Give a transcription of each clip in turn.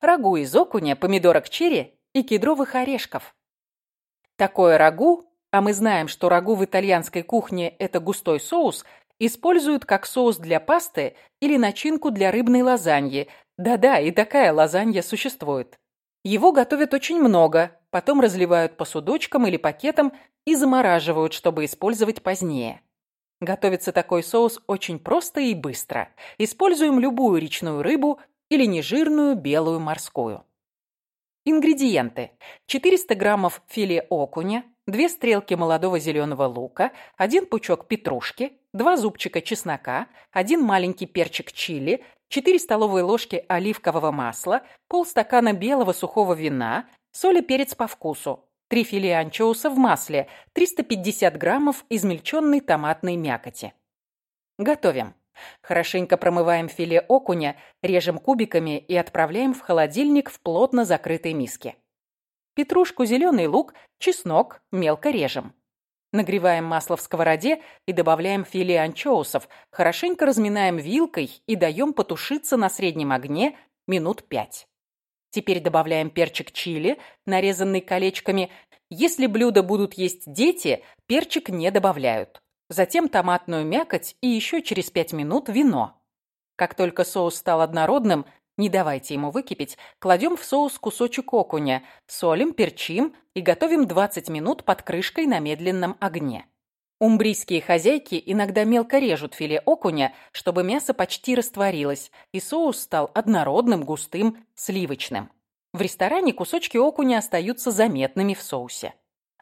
рагу из окуня, помидорок черри и кедровых орешков. Такое рагу, а мы знаем, что рагу в итальянской кухне – это густой соус, используют как соус для пасты или начинку для рыбной лазаньи. Да-да, и такая лазанья существует. Его готовят очень много, потом разливают по судочкам или пакетам и замораживают, чтобы использовать позднее. Готовится такой соус очень просто и быстро. Используем любую речную рыбу или нежирную белую морскую. Ингредиенты. 400 граммов филе окуня, 2 стрелки молодого зеленого лука, 1 пучок петрушки, 2 зубчика чеснока, 1 маленький перчик чили, 4 столовые ложки оливкового масла, полстакана белого сухого вина, соль и перец по вкусу, 3 филе анчоуса в масле, 350 граммов измельченной томатной мякоти. Готовим. Хорошенько промываем филе окуня, режем кубиками и отправляем в холодильник в плотно закрытой миске. Петрушку, зеленый лук, чеснок мелко режем. Нагреваем масло в сковороде и добавляем филе анчоусов, хорошенько разминаем вилкой и даем потушиться на среднем огне минут пять. Теперь добавляем перчик чили, нарезанный колечками. Если блюдо будут есть дети, перчик не добавляют. Затем томатную мякоть и еще через 5 минут вино. Как только соус стал однородным, не давайте ему выкипеть, кладем в соус кусочек окуня, солим, перчим и готовим 20 минут под крышкой на медленном огне. Умбрийские хозяйки иногда мелко режут филе окуня, чтобы мясо почти растворилось, и соус стал однородным, густым, сливочным. В ресторане кусочки окуня остаются заметными в соусе.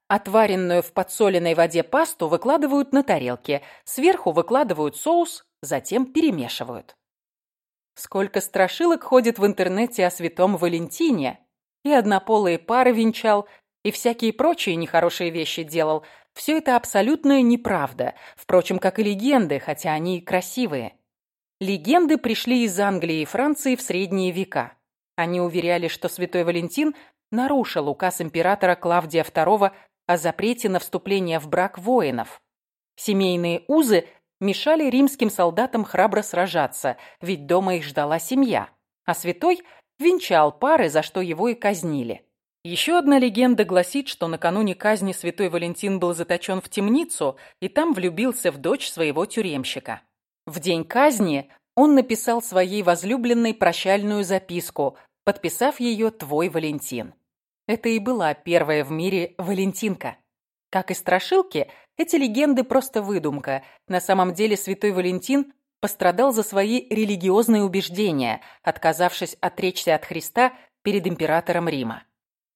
Отваренную в подсоленной воде пасту выкладывают на тарелке, сверху выкладывают соус, затем перемешивают. Сколько страшилок ходит в интернете о святом Валентине. И однополые пары венчал, и всякие прочие нехорошие вещи делал – все это абсолютная неправда, впрочем, как и легенды, хотя они и красивые. Легенды пришли из Англии и Франции в средние века. Они уверяли, что святой Валентин нарушил указ императора Клавдия II о запрете на вступление в брак воинов. Семейные узы мешали римским солдатам храбро сражаться, ведь дома их ждала семья, а святой венчал пары, за что его и казнили. Еще одна легенда гласит, что накануне казни святой Валентин был заточен в темницу и там влюбился в дочь своего тюремщика. В день казни он написал своей возлюбленной прощальную записку, подписав ее «Твой Валентин». Это и была первая в мире Валентинка. Как и страшилки, эти легенды просто выдумка. На самом деле святой Валентин пострадал за свои религиозные убеждения, отказавшись отречься от Христа перед императором Рима.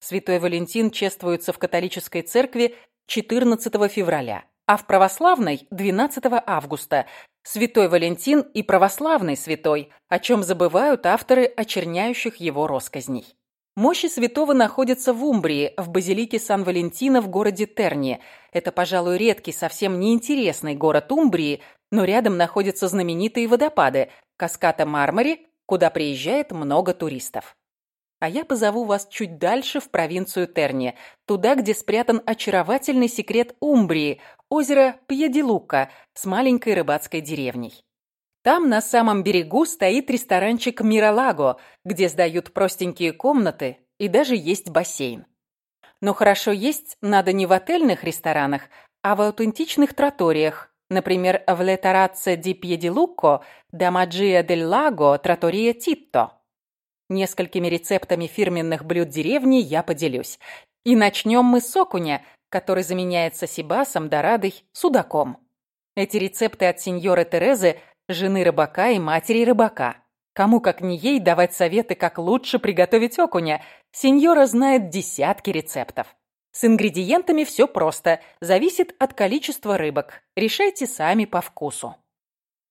Святой Валентин чествуется в католической церкви 14 февраля, а в православной – 12 августа. Святой Валентин и православный святой, о чем забывают авторы очерняющих его росказней. Мощи святого находятся в Умбрии, в базилике Сан-Валентина в городе Терни. Это, пожалуй, редкий, совсем неинтересный город Умбрии, но рядом находятся знаменитые водопады – Каската Мармари, куда приезжает много туристов. А я позову вас чуть дальше в провинцию Терни, туда, где спрятан очаровательный секрет Умбрии, озеро Пьедилука с маленькой рыбацкой деревней. Там на самом берегу стоит ресторанчик Миралаго, где сдают простенькие комнаты и даже есть бассейн. Но хорошо есть надо не в отельных ресторанах, а в аутентичных троториях, например, в Ле Тараце ди Пьедилуко, да Маджия дель Лаго, тротория Титто. Несколькими рецептами фирменных блюд деревни я поделюсь. И начнем мы с окуня, который заменяется сибасом, дорадой, судаком. Эти рецепты от сеньоры Терезы, жены рыбака и матери рыбака. Кому, как не ей, давать советы, как лучше приготовить окуня. Сеньора знает десятки рецептов. С ингредиентами все просто, зависит от количества рыбок. Решайте сами по вкусу.